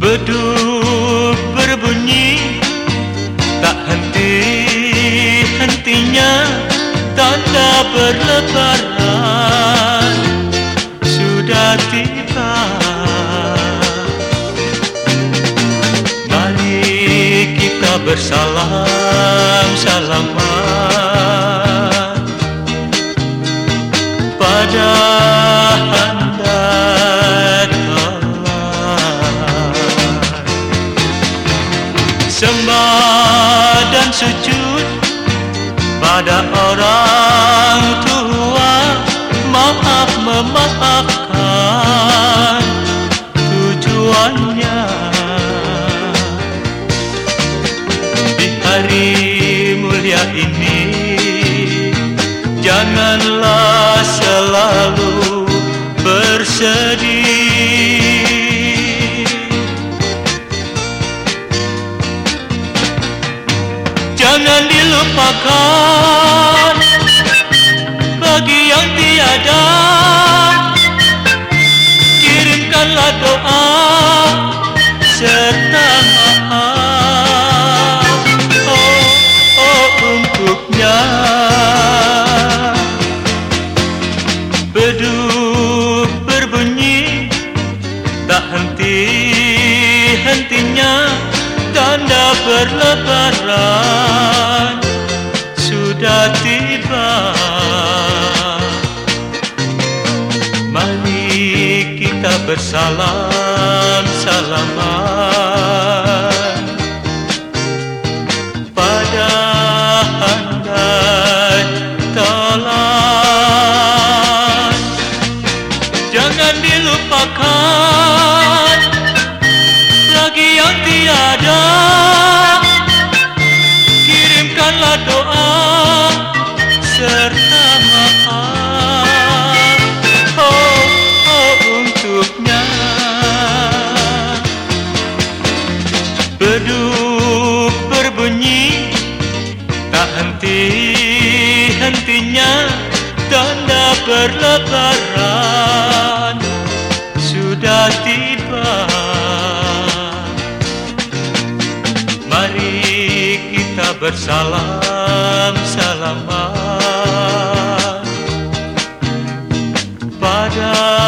Beduk berbunyi Tak henti-hentinya Tanda berlebaran. Sudah tiba. Mari kita bersalam-salaman Pada sujud pada orang tua. Maaf memaafkan tujuannya. Di hari mulia ini Janganlah selalu bersedih Jangan dilupakan bagi yang tiada. Kirimkanlah doa serta maaf. Oh, oh untuknya. Beduk berbunyi tak henti-hentinya tanda berlebaran Mari kita bersalam salaman redup berbunyi Tak henti-hentinya Tanda perlebaran Sudah tiba. Mari kita bersalam-salaman Pada